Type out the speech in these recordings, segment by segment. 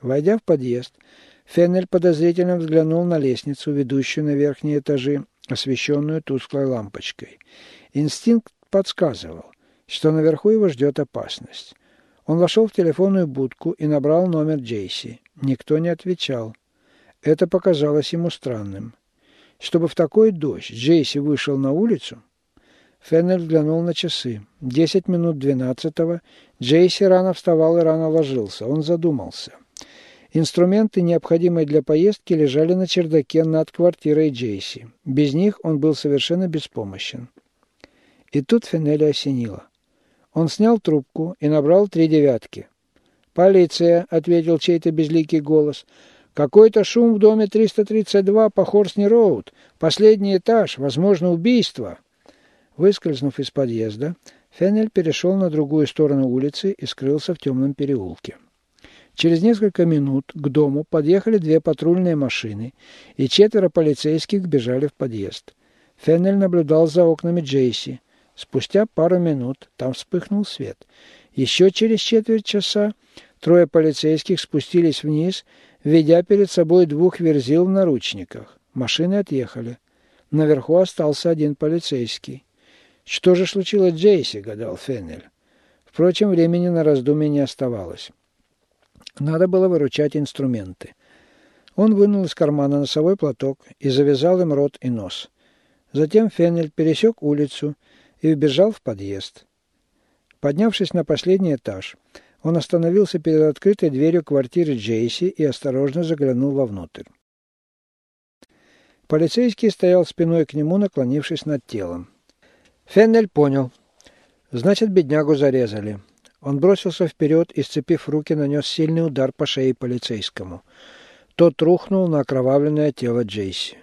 Войдя в подъезд, Феннель подозрительно взглянул на лестницу, ведущую на верхние этажи, освещенную тусклой лампочкой. Инстинкт подсказывал, что наверху его ждет опасность. Он вошел в телефонную будку и набрал номер Джейси. Никто не отвечал. Это показалось ему странным. Чтобы в такой дождь Джейси вышел на улицу, Феннель взглянул на часы. Десять минут двенадцатого. Джейси рано вставал и рано ложился. Он задумался. Инструменты, необходимые для поездки, лежали на чердаке над квартирой Джейси. Без них он был совершенно беспомощен. И тут Феннеля осенило. Он снял трубку и набрал три девятки. «Полиция», — ответил чей-то безликий голос. «Какой-то шум в доме 332 по Хорсни-Роуд. Последний этаж. Возможно, убийство». Выскользнув из подъезда, Феннель перешел на другую сторону улицы и скрылся в темном переулке. Через несколько минут к дому подъехали две патрульные машины, и четверо полицейских бежали в подъезд. Феннель наблюдал за окнами Джейси. Спустя пару минут там вспыхнул свет. Еще через четверть часа трое полицейских спустились вниз, ведя перед собой двух верзил в наручниках. Машины отъехали. Наверху остался один полицейский. «Что же случилось Джейси?» – гадал Феннель. Впрочем, времени на раздумье не оставалось. Надо было выручать инструменты. Он вынул из кармана носовой платок и завязал им рот и нос. Затем Феннель пересек улицу и вбежал в подъезд. Поднявшись на последний этаж, он остановился перед открытой дверью квартиры Джейси и осторожно заглянул вовнутрь. Полицейский стоял спиной к нему, наклонившись над телом. Феннель понял. Значит, беднягу зарезали. Он бросился вперед и, сцепив руки, нанес сильный удар по шее полицейскому. Тот рухнул на окровавленное тело Джейси.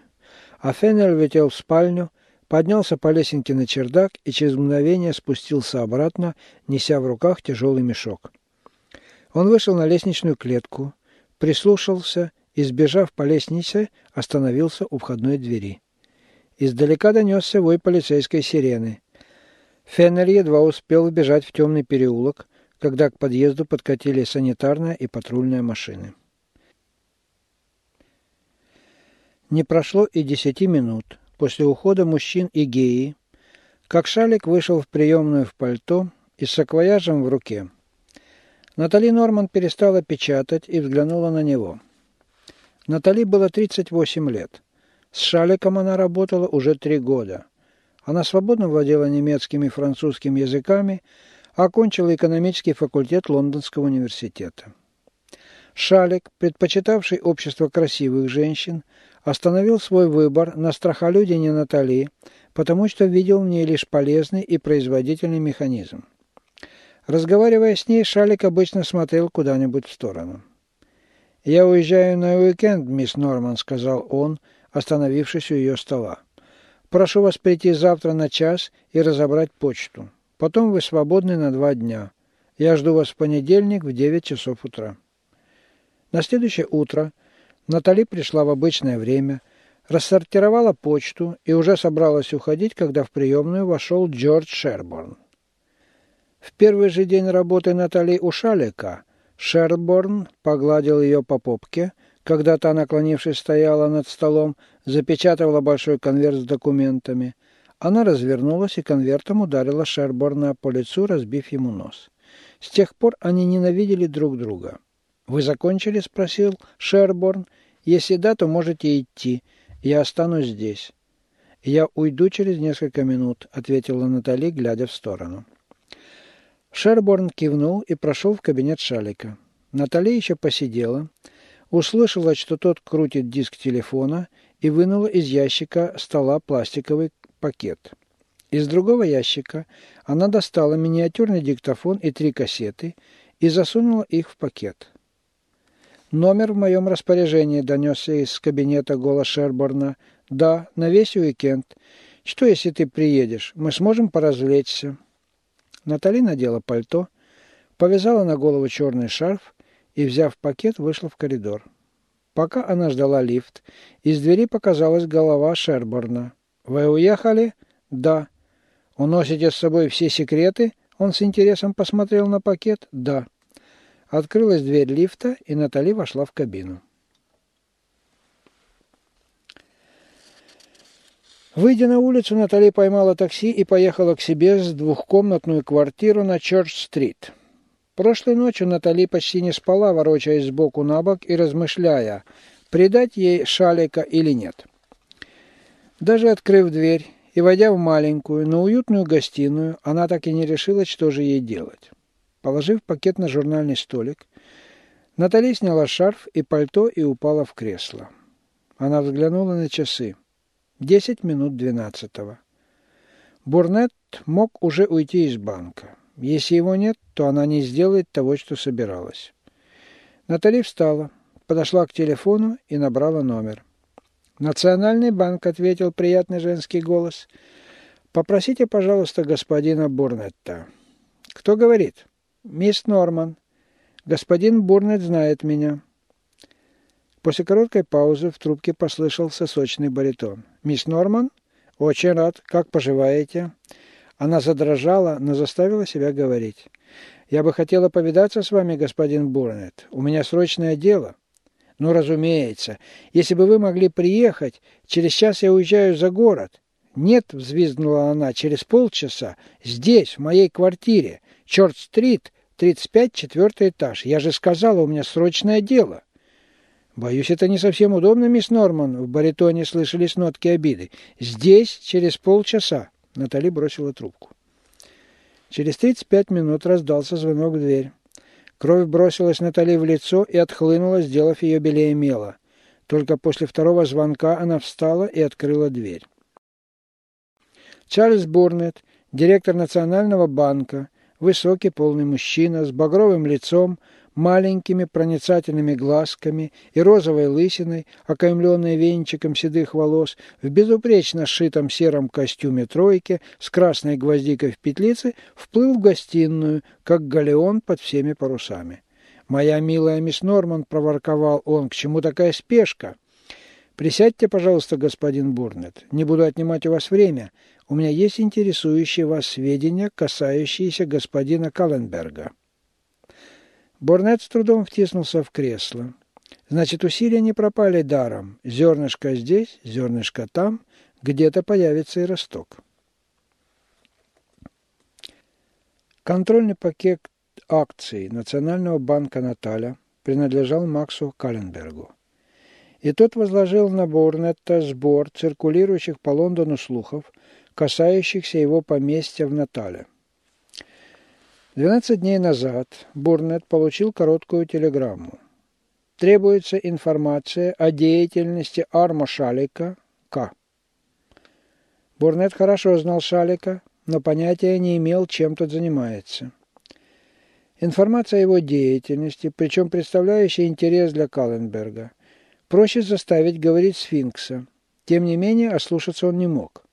А Феннель влетел в спальню, поднялся по лесенке на чердак и через мгновение спустился обратно, неся в руках тяжелый мешок. Он вышел на лестничную клетку, прислушался и, сбежав по лестнице, остановился у входной двери. Издалека донесся вой полицейской сирены. Феннель едва успел убежать в темный переулок, когда к подъезду подкатили санитарная и патрульная машины. Не прошло и десяти минут после ухода мужчин и геи, как Шалик вышел в приемную в пальто и с саквояжем в руке. Натали Норман перестала печатать и взглянула на него. Натали было 38 лет. С Шаликом она работала уже три года. Она свободно владела немецким и французским языками, окончила экономический факультет Лондонского университета. Шалик, предпочитавший общество красивых женщин, остановил свой выбор на страхолюдине Натали, потому что видел в ней лишь полезный и производительный механизм. Разговаривая с ней, Шалик обычно смотрел куда-нибудь в сторону. «Я уезжаю на уикенд, мисс Норман», — сказал он, остановившись у ее стола. «Прошу вас прийти завтра на час и разобрать почту. Потом вы свободны на два дня. Я жду вас в понедельник в девять часов утра». На следующее утро Натали пришла в обычное время, рассортировала почту и уже собралась уходить, когда в приемную вошел Джордж Шерборн. В первый же день работы Натали у Шалика Шерборн погладил ее по попке, когда та, наклонившись, стояла над столом, запечатывала большой конверт с документами. Она развернулась и конвертом ударила Шерборна по лицу, разбив ему нос. С тех пор они ненавидели друг друга. «Вы закончили?» – спросил Шерборн. «Если да, то можете идти. Я останусь здесь». «Я уйду через несколько минут», – ответила Натали, глядя в сторону. Шерборн кивнул и прошел в кабинет Шалика. Натали еще посидела, услышала, что тот крутит диск телефона и вынула из ящика стола пластиковый пакет. Из другого ящика она достала миниатюрный диктофон и три кассеты и засунула их в пакет. «Номер в моем распоряжении», — донесся из кабинета голос Шерборна. «Да, на весь уикенд. Что, если ты приедешь? Мы сможем поразвлечься». Натали надела пальто, повязала на голову черный шарф и, взяв пакет, вышла в коридор. Пока она ждала лифт, из двери показалась голова Шерборна. «Вы уехали?» «Да». «Уносите с собой все секреты?» Он с интересом посмотрел на пакет. «Да». Открылась дверь лифта, и Натали вошла в кабину. Выйдя на улицу, Натали поймала такси и поехала к себе с двухкомнатную квартиру на Чорч-стрит. Прошлой ночью Натали почти не спала, ворочаясь сбоку на бок и размышляя, предать ей шалика или нет. Даже открыв дверь и войдя в маленькую, но уютную гостиную, она так и не решила, что же ей делать. Положив пакет на журнальный столик, Натали сняла шарф и пальто и упала в кресло. Она взглянула на часы. Десять минут двенадцатого. Бурнет мог уже уйти из банка. Если его нет, то она не сделает того, что собиралась. Натали встала, подошла к телефону и набрала номер. «Национальный банк», — ответил приятный женский голос. «Попросите, пожалуйста, господина Бурнетта». «Кто говорит?» «Мисс Норман». «Господин Бурнет знает меня». После короткой паузы в трубке послышался сочный баритон. «Мисс Норман? Очень рад. Как поживаете?» Она задрожала, но заставила себя говорить. «Я бы хотела повидаться с вами, господин Бурнет. У меня срочное дело». «Ну, разумеется. Если бы вы могли приехать, через час я уезжаю за город». «Нет», — взвизгнула она, — «через полчаса. Здесь, в моей квартире. Чорт-стрит, 35, четвертый этаж. Я же сказала, у меня срочное дело». «Боюсь, это не совсем удобно, мисс Норман», — в баритоне слышались нотки обиды. «Здесь через полчаса». Натали бросила трубку. Через 35 минут раздался звонок в дверь. Кровь бросилась Натали в лицо и отхлынула, сделав ее белее мела. Только после второго звонка она встала и открыла дверь. Чарльз Бурнет, директор Национального банка, высокий полный мужчина с багровым лицом, маленькими проницательными глазками и розовой лысиной, окаймленной венчиком седых волос, в безупречно сшитом сером костюме тройки с красной гвоздикой в петлице, вплыл в гостиную, как галеон под всеми парусами. «Моя милая мисс Норман», — проворковал он, — «к чему такая спешка?» «Присядьте, пожалуйста, господин Бурнет. Не буду отнимать у вас время. У меня есть интересующие вас сведения, касающиеся господина Калленберга». Борнет с трудом втиснулся в кресло. Значит, усилия не пропали даром. Зернышко здесь, зернышко там, где-то появится и росток. Контрольный пакет акций Национального банка Наталя принадлежал Максу Калленбергу. И тот возложил на Борнетта сбор циркулирующих по Лондону слухов, касающихся его поместья в Натале. 12 дней назад Бурнет получил короткую телеграмму. Требуется информация о деятельности Арма Шалика К. Бурнет хорошо знал Шалика, но понятия не имел, чем тот занимается. Информация о его деятельности, причем представляющая интерес для Калленберга, проще заставить говорить сфинкса. Тем не менее, ослушаться он не мог.